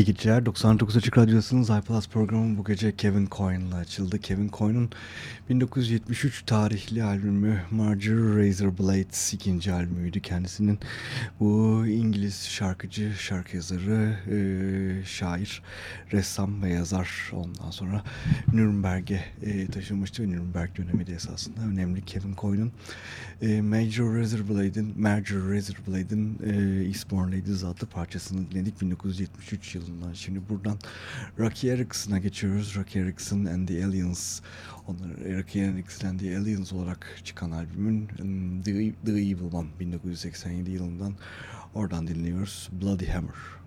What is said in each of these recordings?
İyi geceler. 99 Açık Radyosu'nun iPlus programı bu gece Kevin Coyne'la açıldı. Kevin Coyne'un 1973 tarihli albümü Marjorie Razor Blades ikinci albümüydü. Kendisinin bu İngiliz şarkıcı, şarkı yazarı, e, şair, ressam ve yazar ondan sonra Nürnberg'e e, taşınmıştı. Nürnberg dönemi de esasında önemli. Kevin Coyne'un e, Major Razorblade'in Major Razorblade'in e, Eastbourne Ladies adlı parçasını dinledik 1973 yılından. Şimdi buradan Rocky Erickson'a geçiyoruz. Rocky Erickson and the Aliens. Onlar Erickson and the Aliens olarak çıkan albümün um, The, the Evil One 1987 yılından oradan dinliyoruz. Bloody Hammer.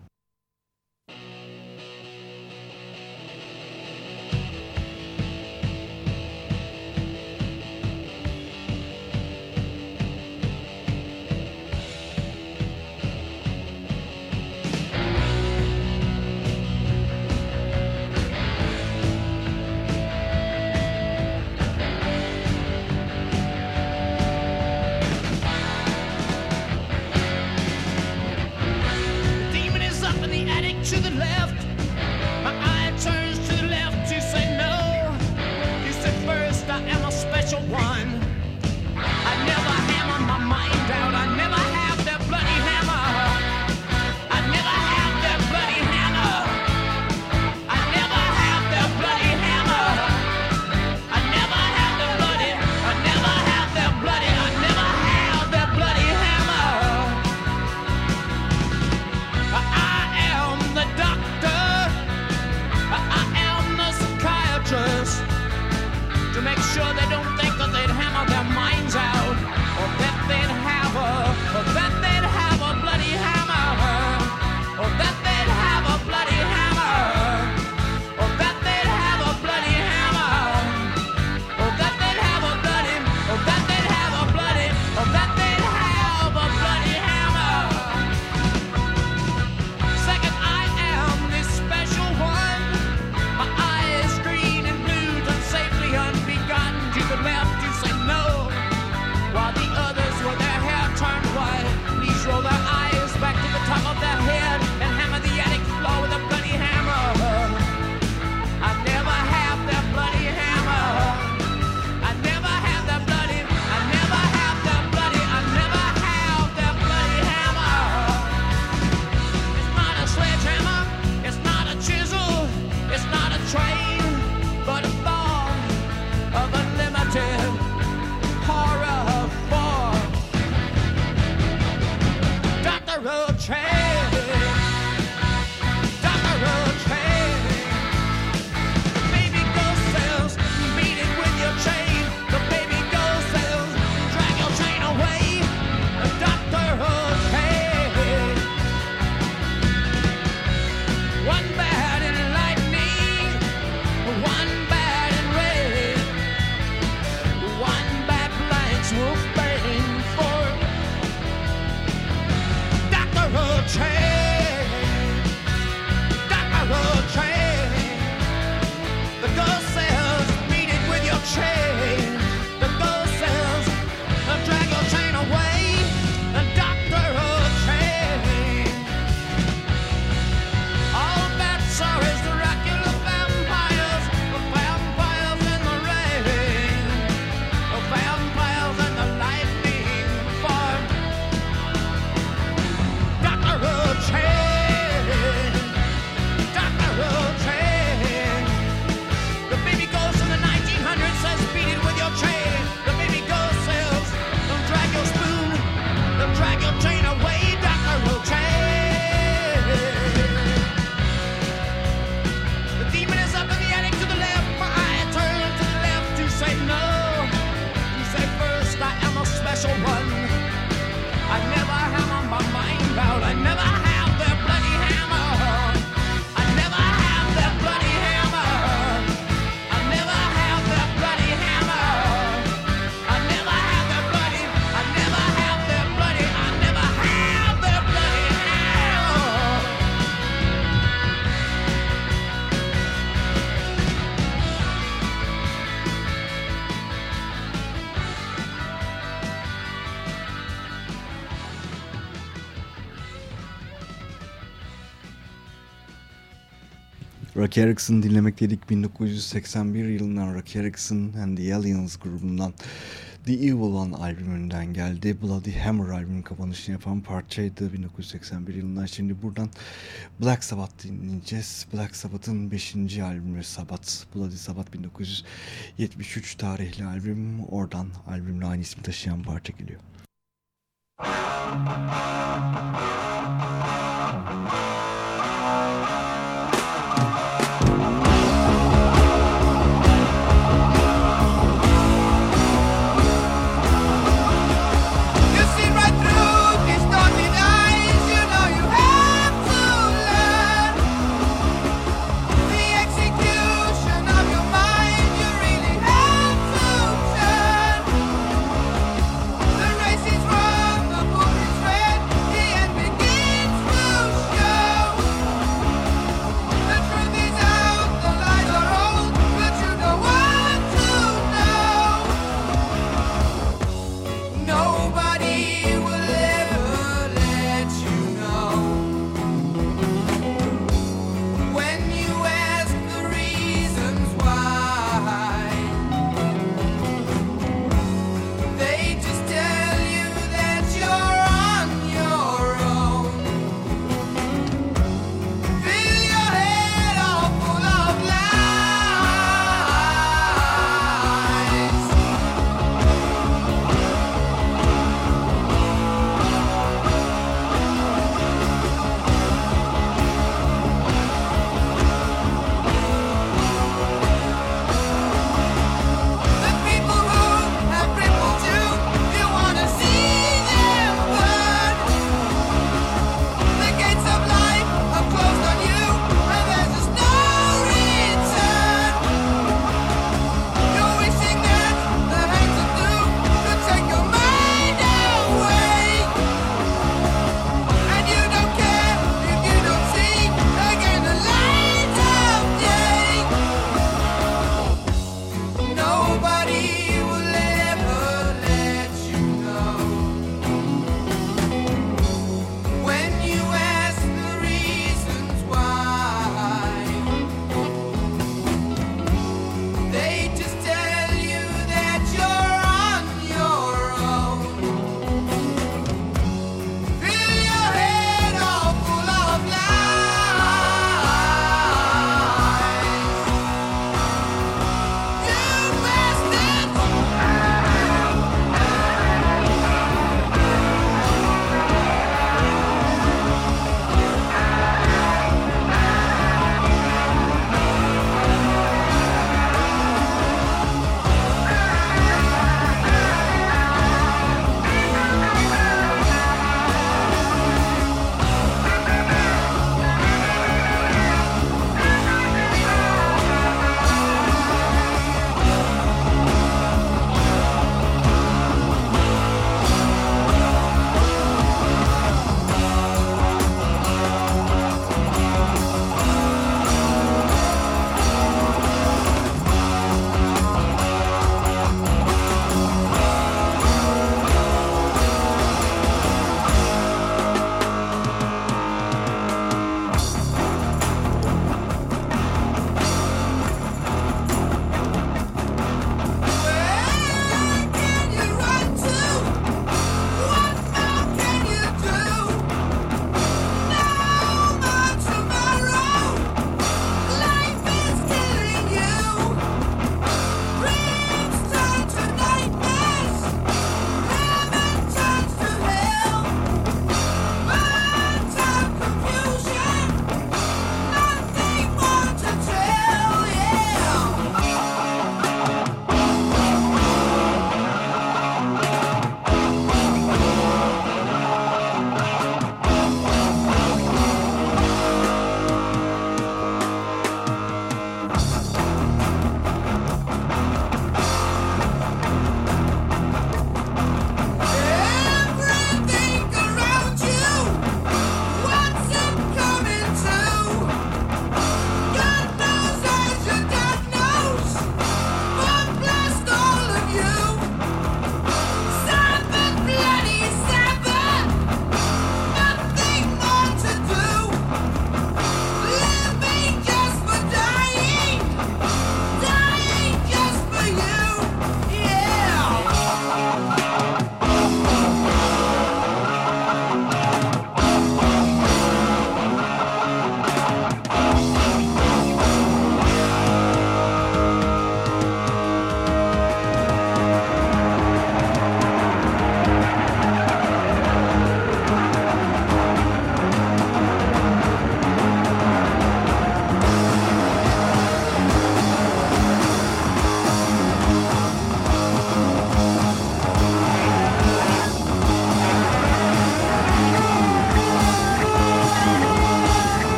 demon to the left. Rocky Erickson dinlemekteydik 1981 yılından Rocky Erickson and the Aliens grubundan The Evil One albümünden geldi. Bloody Hammer albümünün kapanışını yapan parçaydı 1981 yılından. Şimdi buradan Black Sabbath dinleyeceğiz. Black Sabbath'ın 5. albümü Sabbath. Bloody Sabbath 1973 tarihli albüm. Oradan albümle aynı ismi taşıyan parça geliyor.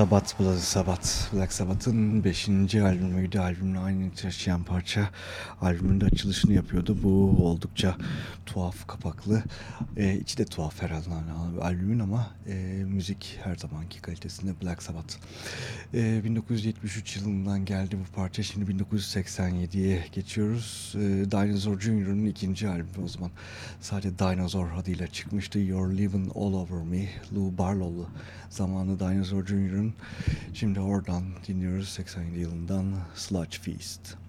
Sabbath Bloody Sabbath Black Sabbath'ın 5. albümüydü. Albümle aynı taşıyan parça albümün de açılışını yapıyordu. Bu oldukça tuhaf kapaklı. E, içi de tuhaf herhalde albümün ama e, müzik her zamanki kalitesinde Black Sabbath. E, 1973 yılından geldi bu parça. Şimdi 1987'ye geçiyoruz. E, Dinosaur Jr.'ın ikinci albümü o zaman. Sadece Dinosaur adıyla çıkmıştı. You're Living All Over Me. Lou Barlow'lu zamanı Dinosaur Jr.'ın. Şimdi oradan dinliyoruz 87 yılından Sludge Feast.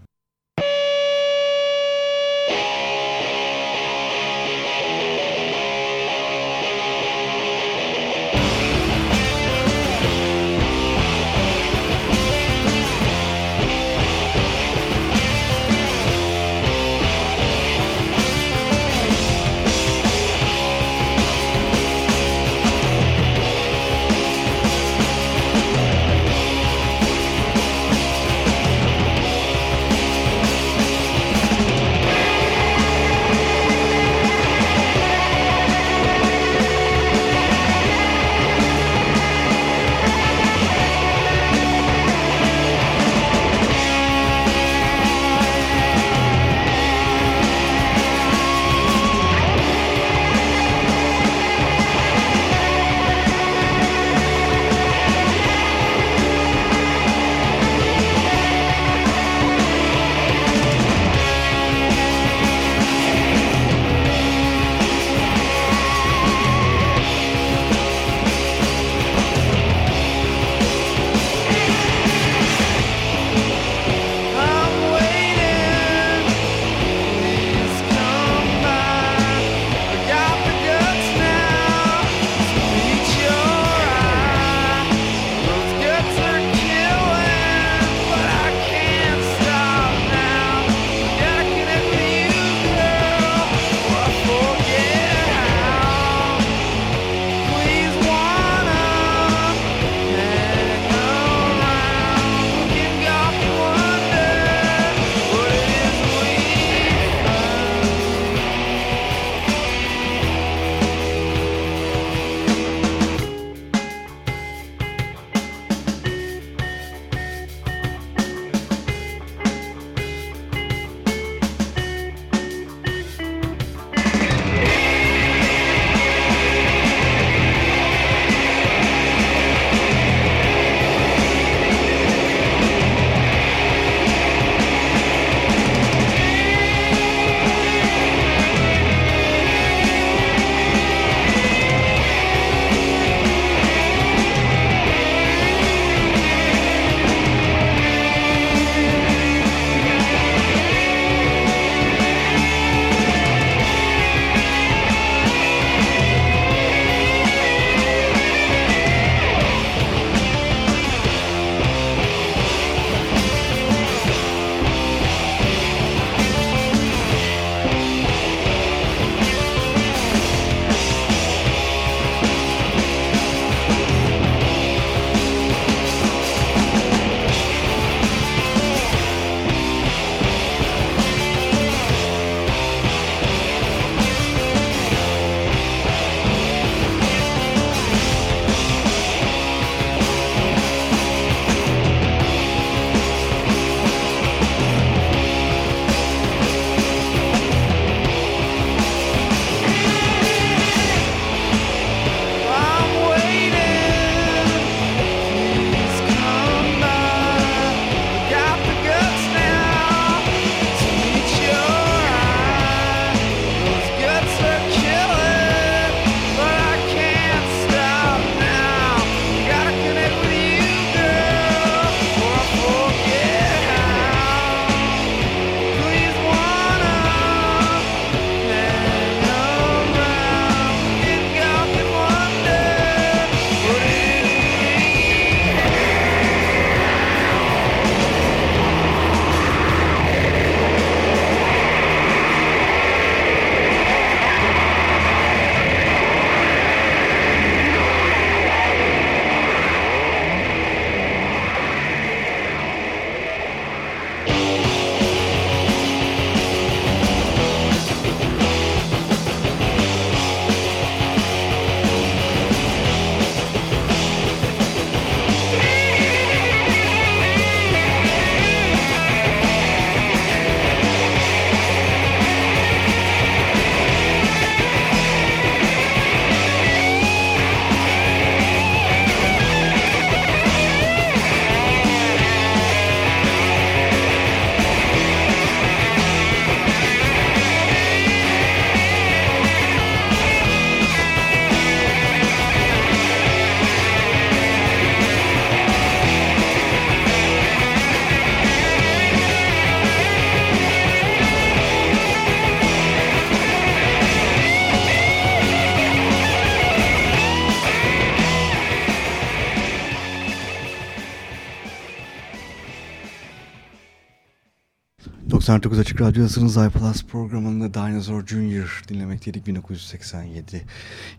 99 Açık Radyosu'nun iPlus programında Dinosaur Junior dinlemekteydik 1987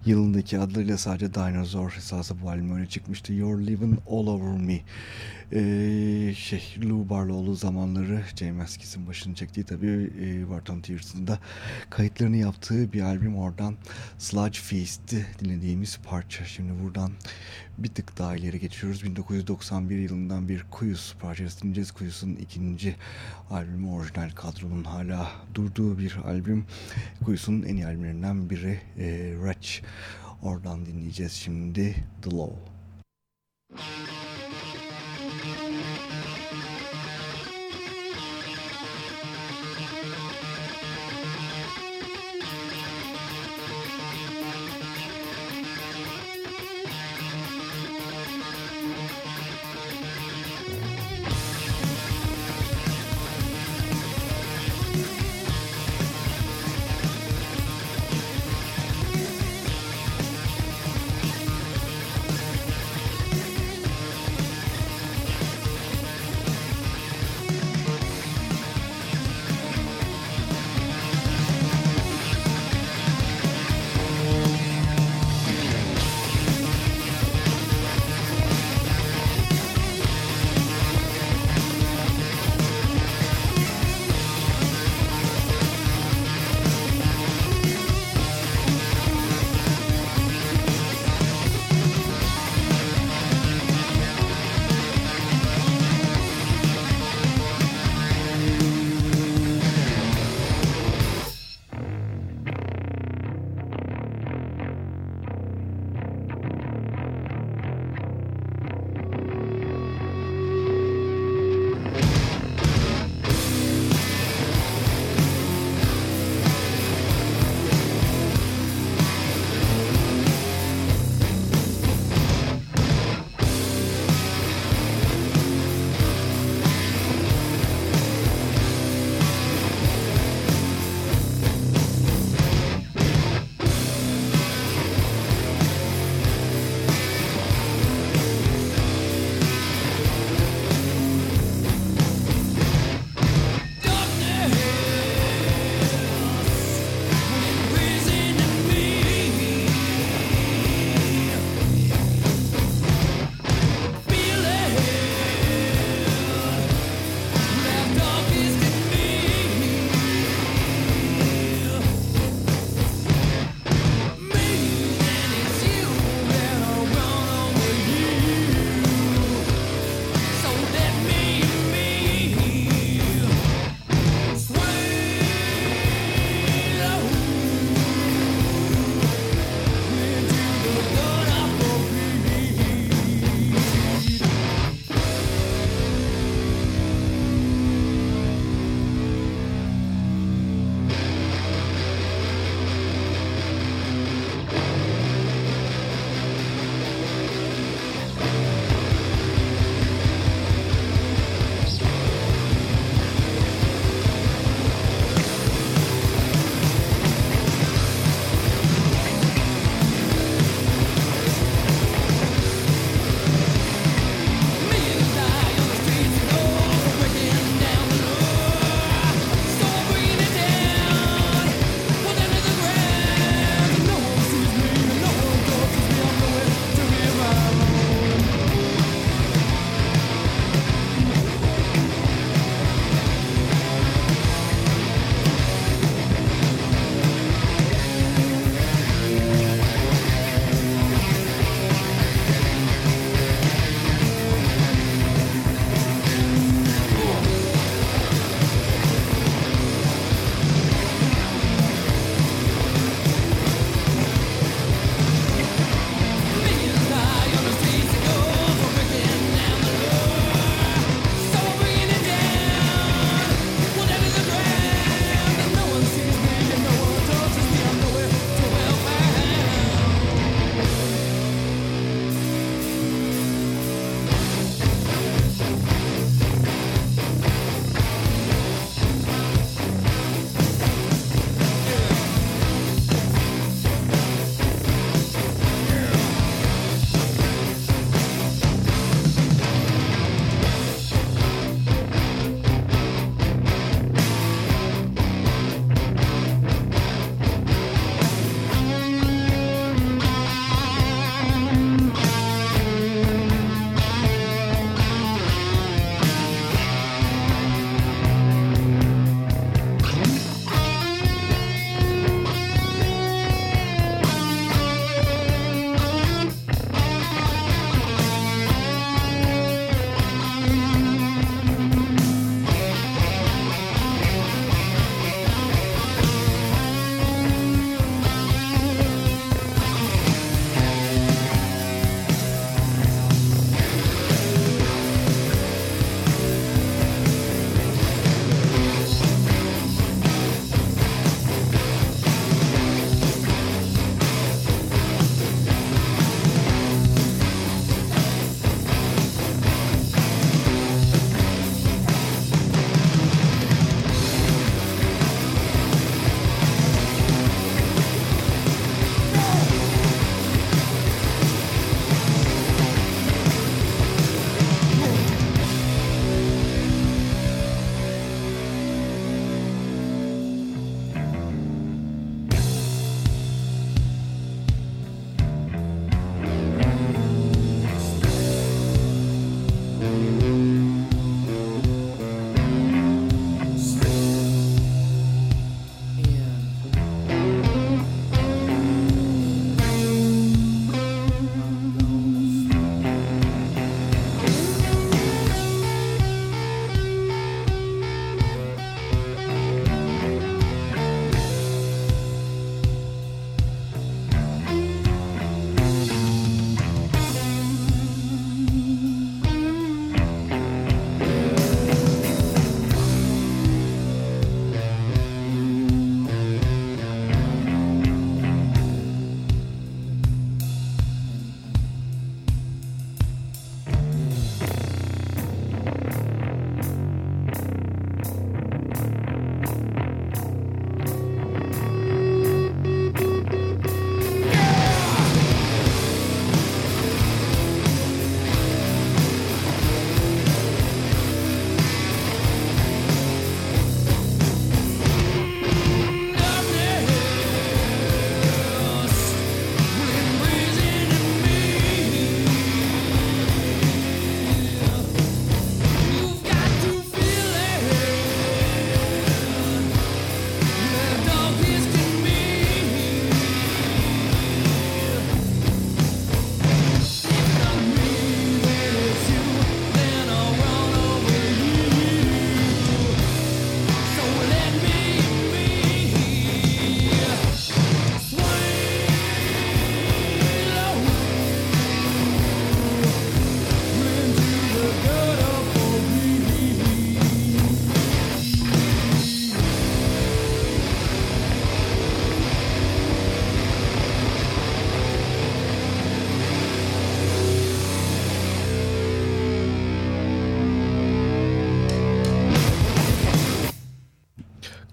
yılındaki adlarıyla sadece Dinosaur esası bu albüm öyle çıkmıştı. You're Living All Over Me ee, şey Lou Barlow'lu zamanları James Askis'in başını çektiği tabi e, Barton Tears'ın da kayıtlarını yaptığı bir albüm. Oradan Sludge Feast'ti dinlediğimiz parça. Şimdi buradan bir tık daha ileri geçiyoruz. 1991 yılından bir Kuyus parçası dinleyeceğiz. Kuyus'un ikinci albümü orijinal kadronun hala durduğu bir albüm. Kuyus'un en iyi albümlerinden biri e, Wretch. Oradan dinleyeceğiz şimdi The Law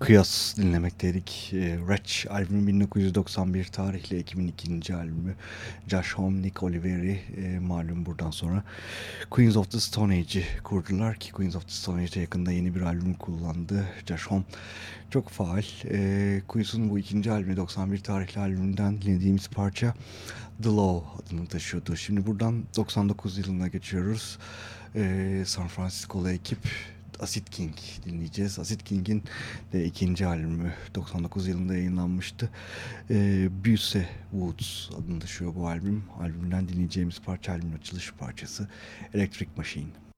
kıyas dinlemekteydik. E, Wretch albümü 1991 tarihli Ekim'in ikinci albümü. Josh Homme, Nick Oliveri e, malum buradan sonra Queens of the Stone Age'i kurdular ki Queens of the Stone Age'de yakında yeni bir albüm kullandı. Josh Homme çok faal. E, Queens'un bu ikinci albümü 91 tarihli albümünden dinlediğimiz parça The Law adını taşıyordu. Şimdi buradan 99 yılına geçiyoruz. E, San Francisco'lu ekip Acid King dinleyeceğiz. Acid King'in de ikinci albümü 99 yılında yayınlanmıştı. E, Buse Woods adını taşıyor bu albüm. Albümden dinleyeceğimiz parça albümün açılış parçası Electric Machine.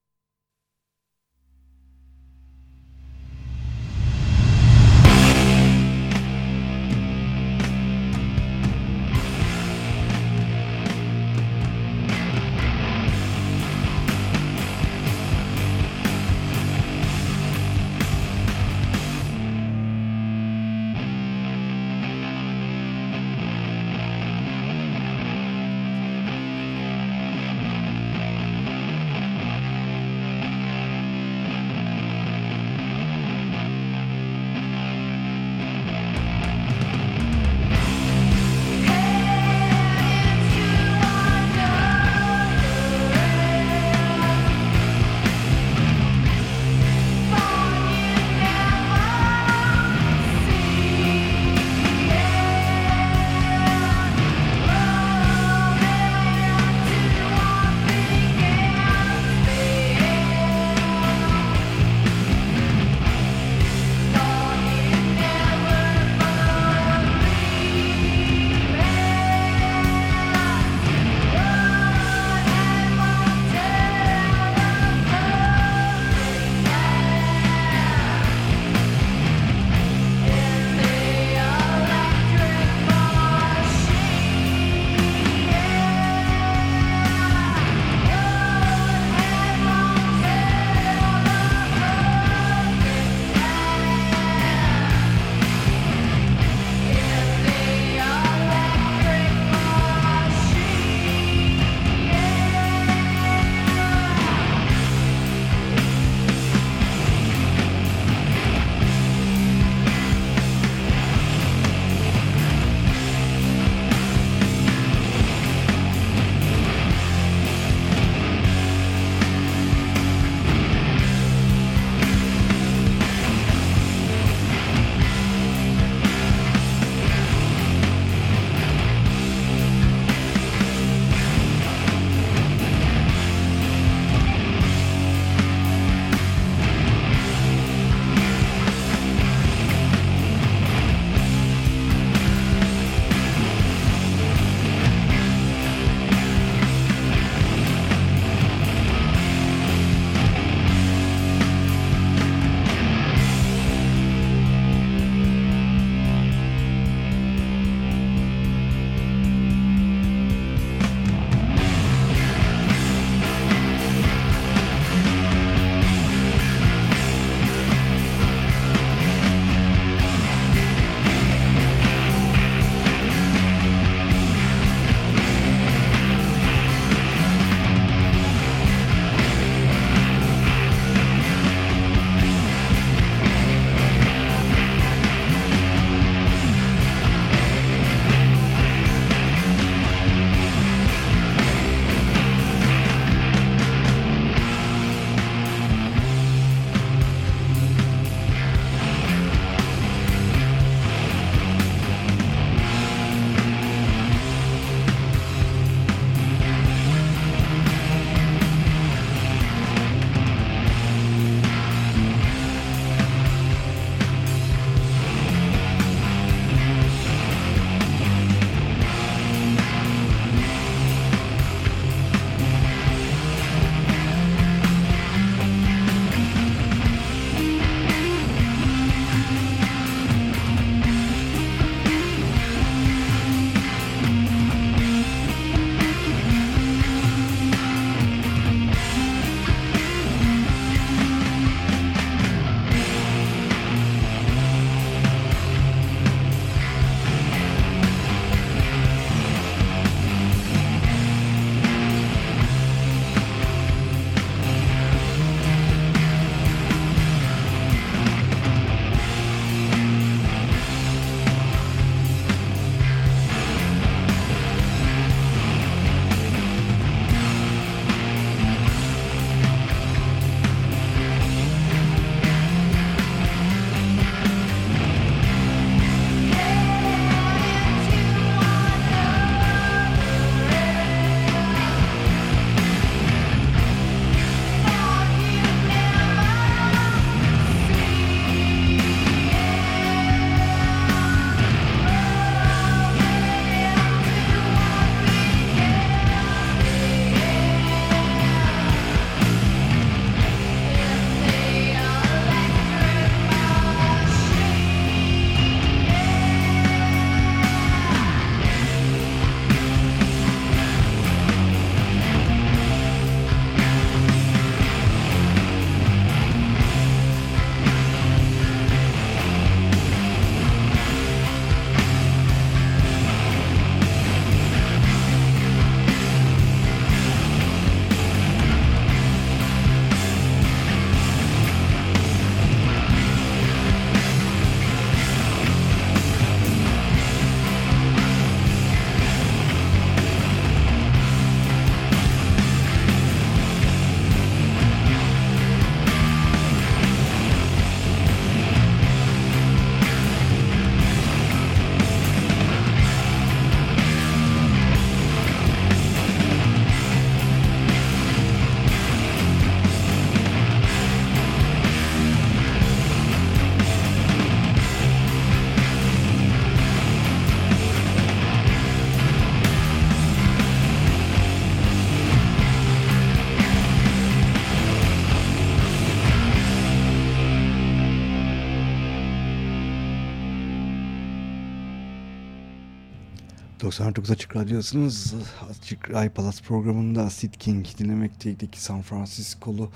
99 Açık Radyosu'nuz Açık iPalaz programında Sid King dinlemekteydik. San Francisco'lu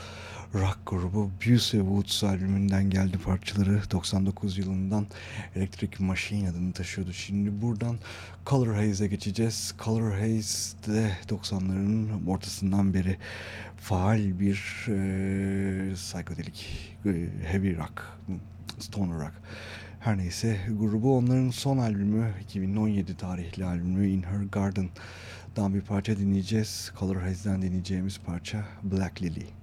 rock grubu Buse Woods albümünden geldi parçaları. 99 yılından Electric Machine adını taşıyordu. Şimdi buradan Color Haze'e geçeceğiz. Color Haze de 90'ların ortasından beri faal bir e, psikodelik e, heavy rock, stoner rock her neyse grubu onların son albümü 2017 tarihli albümü In Her Garden'dan bir parça dinleyeceğiz. Color Haze'den dinleyeceğimiz parça Black Lily.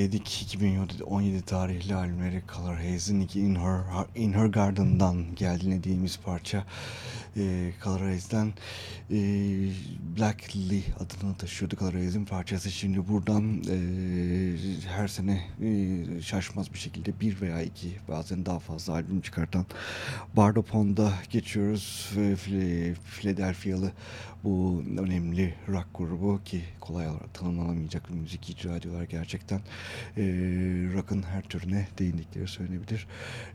Haze dinlemekteydik. 2017 tarihli albümleri Color Haze'in In Her, In Her Garden'dan geldi dinlediğimiz parça. E, Color Haze'den e, Black Lee adını taşıyordu Color Haze'in parçası. Şimdi buradan e, her sene e, şaşmaz bir şekilde bir veya iki bazen daha fazla albüm çıkartan Bardo Pond'a geçiyoruz. E, Philadelphia'lı bu önemli rock grubu ki kolay tanımlanamayacak bir müzik icra ediyorlar gerçekten. E, rock'ın her türüne değindikleri söylenebilir.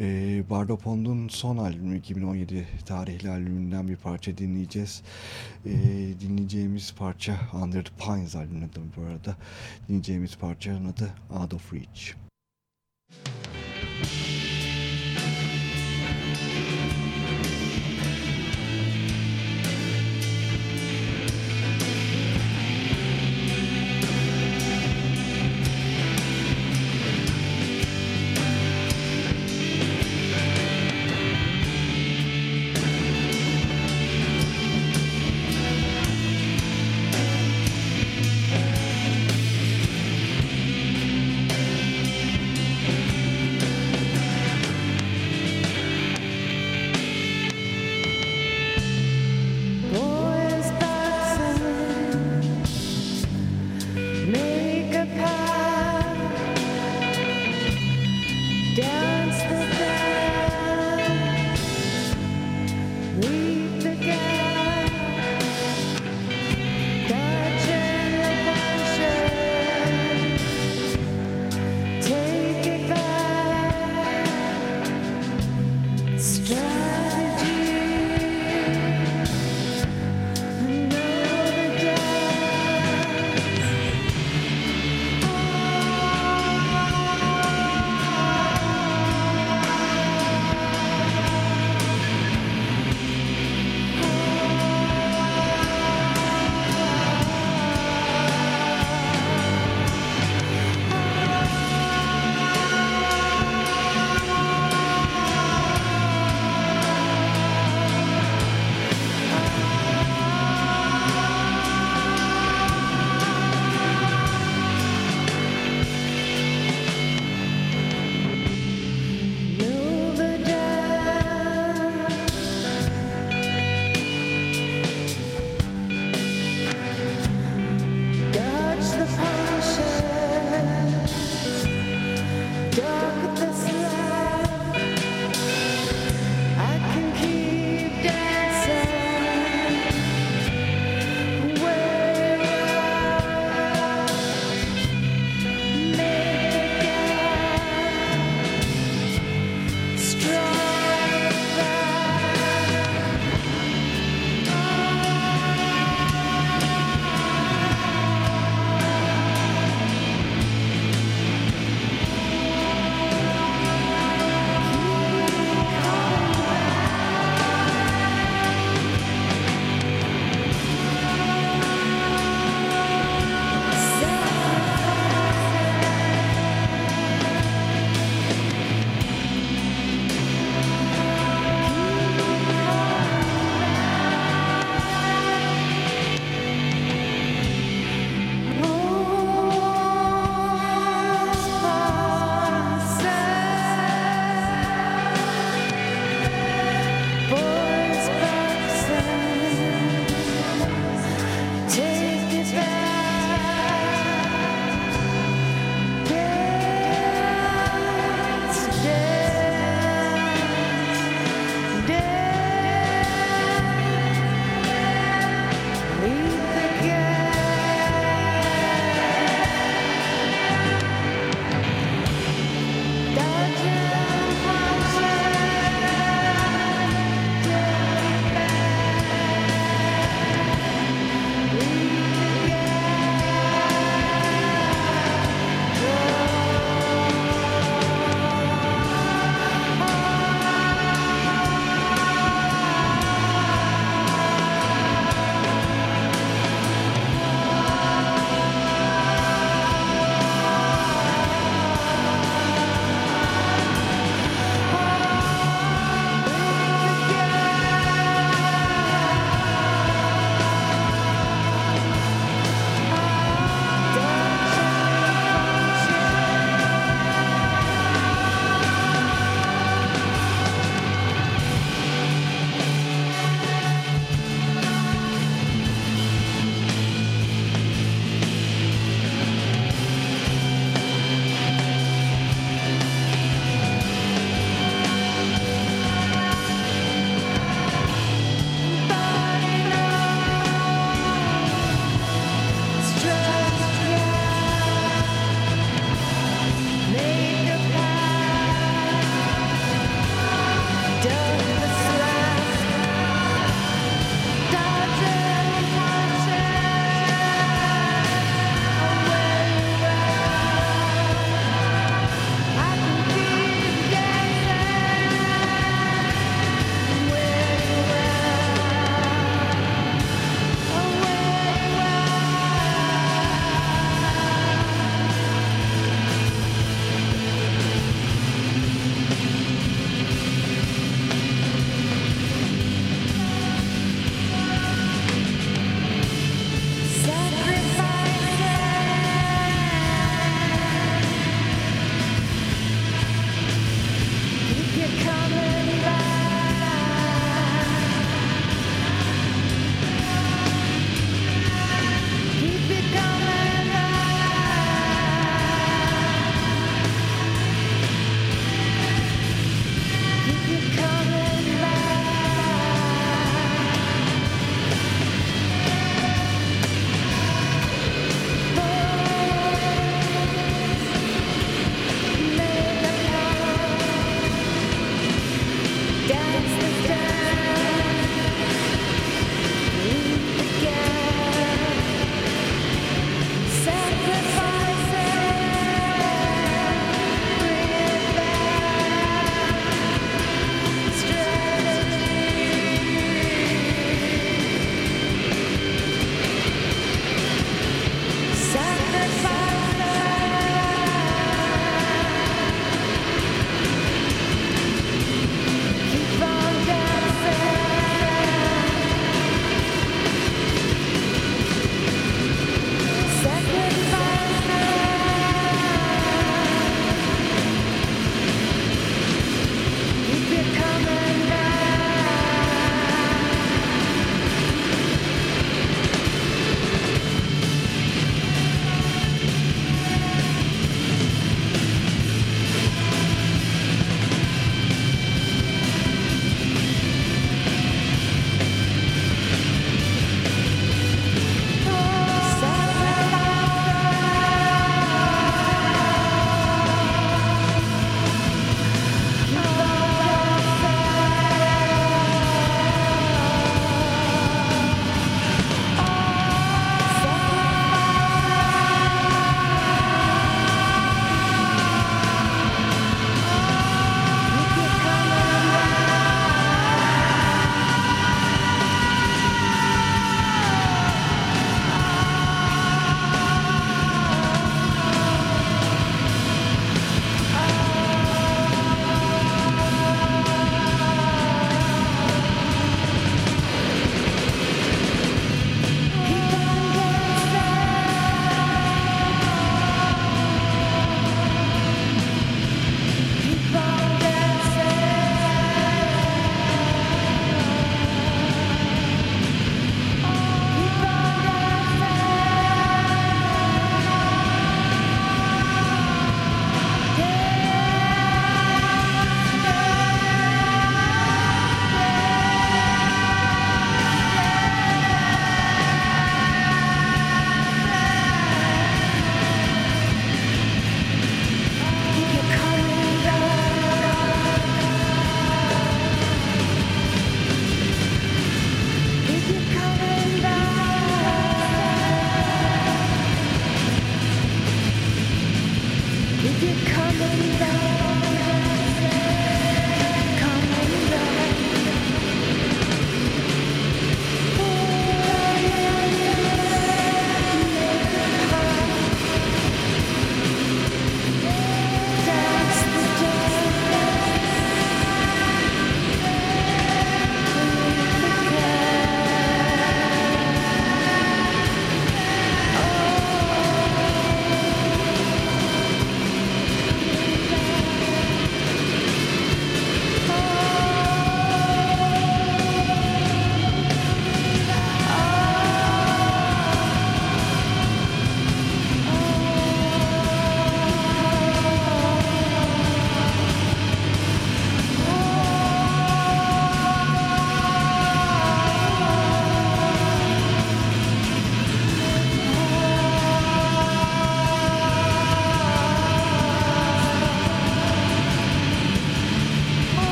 E, Bardo Pond'un son albümü 2017 tarihli albümünden bir parça dinleyeceğiz. E, dinleyeceğimiz parça Under the Pines albümünün bu arada. Dinleyeceğimiz parçanın adı Out of Reach. Bardo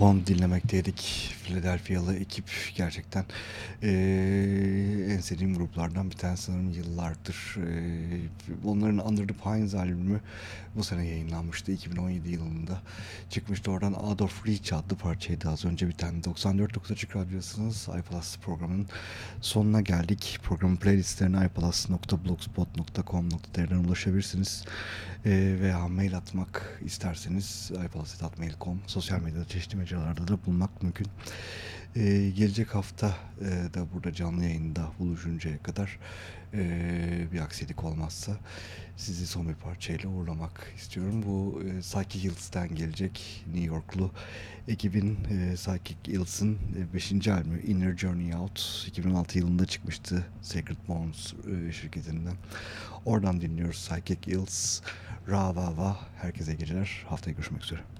Pond dinlemekteydik. Philadelphia'lı ekip gerçekten eee, en sevdiğim gruplardan bir tanesi sanırım yıllardır. Eee, onların Under the Pines albümü bu sene yayınlanmıştı. 2017 yılında çıkmıştı. Oradan of Reach adlı parçaydı az önce bir tane. 94.9 Açık Radyosu'nuz iPlus programının sonuna geldik. Programın playlistlerine iPlus.blogspot.com.tr'den ulaşabilirsiniz. Eee, veya mail atmak isterseniz iPlus.mail.com sosyal medyada çeşitli mecralarda da bulmak mümkün. Ee, gelecek hafta e, da burada canlı yayında buluşuncaya kadar e, bir aksilik olmazsa sizi son bir parçayla uğurlamak istiyorum. Bu e, Psychic Hills'ten gelecek New Yorklu ekibin e, Psychic Hills'ın 5. albümü Inner Journey Out 2016 yılında çıkmıştı Sacred Bones e, şirketinden. Oradan dinliyoruz Psychic Hills. Ra va va. Herkese geceler. Haftaya görüşmek üzere.